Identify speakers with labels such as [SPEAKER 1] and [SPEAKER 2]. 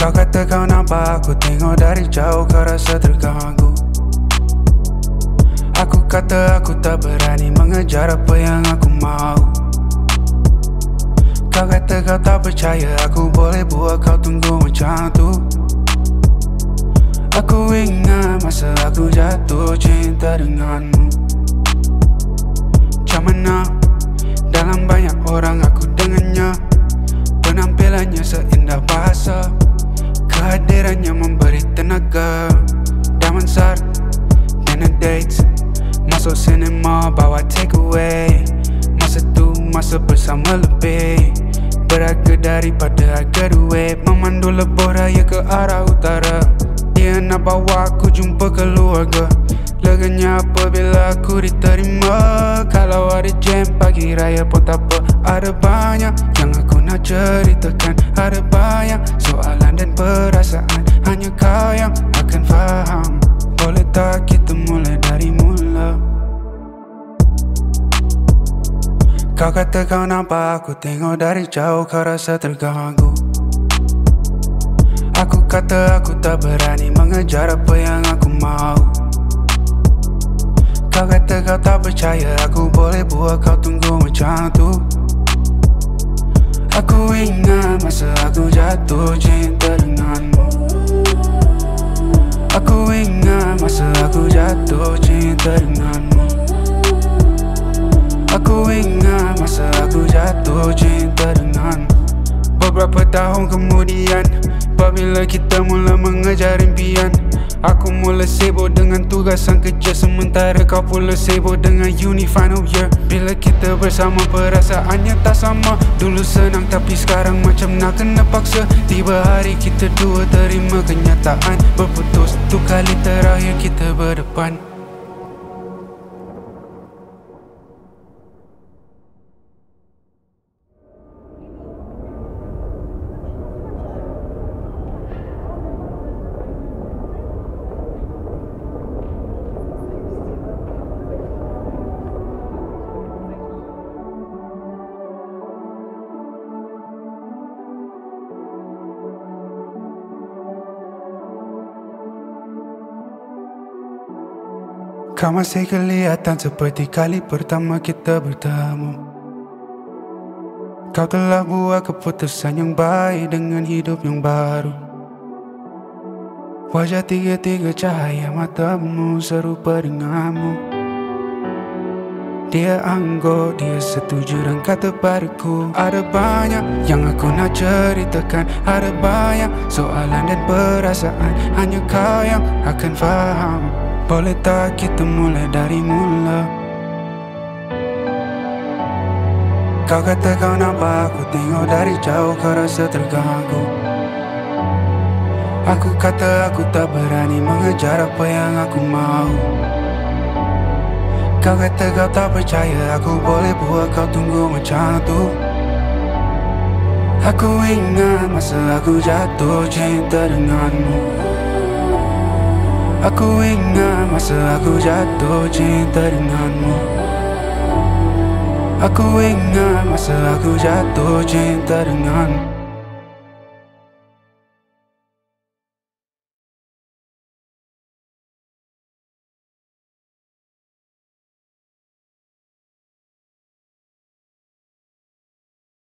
[SPEAKER 1] Kau kata kau nampak aku tengok dari jauh kau rasa terganggu. Aku kata aku tak berani mengejar apa yang aku mau. Kau kata kau tak percaya aku boleh buat kau tunggu macam tu. Aku ingat masa aku jatuh cinta denganmu. Macam mana? Dalam banyak orang Kehadirannya memberi tenaga Dah mansar dinner dates Masuk cinema bawa take away Masa tu masa bersama lebih Berharga daripada harga duit. Memandu lebuh raya ke arah utara. Dia nak bawa aku jumpa keluarga. Leganya apabila aku diterima Kalau ada jam pagi raya pun tak apa. Ada banyak yang aku nak ceritakan. Ada banyak soalan dan perasaan. Hanya kau yang akan faham. Boleh tak kita mulai dari mula? Kau kata kau nampak aku tengok dari jauh. Kau rasa terganggu. Aku kata aku tak berani mengejar apa yang aku mau. Kau kata kau tak percaya aku boleh buat kau tunggu macam tu Aku ingat masa aku jatuh cinta denganmu. Aku ingat masa aku jatuh cinta denganmu. Aku ingat masa aku jatuh cinta denganmu. Beberapa tahun kemudian Apabila kita mula mengejar impian Aku mula sibuk dengan tugasan kerja Sementara kau pula sibuk dengan uni final year. Bila kita bersama perasaannya tak sama. Dulu senang tapi sekarang macam nak kena paksa. Tiba hari kita dua terima kenyataan. Berputus tu kali terakhir kita berdepan Kau masih kelihatan seperti kali pertama kita bertemu. Kau telah buat keputusan yang baik dengan hidup yang baru. Wajah tiga-tiga cahaya matamu serupa denganmu. Dia anggap dia setuju dan kata padaku Ada banyak yang aku nak ceritakan. Ada banyak soalan dan perasaan. Hanya kau yang akan faham boleh tak kita mulai dari mula? Kau kata kau nampak aku tengok dari jauh kau rasa terganggu. Aku kata aku tak berani mengejar apa yang aku mau. Kau kata kau tak percaya aku boleh buat kau tunggu macam tu. Aku ingat masa aku jatuh cinta denganmu Aku ingat masa aku jatuh cinta denganmu. Aku ingat masa aku jatuh cinta denganmu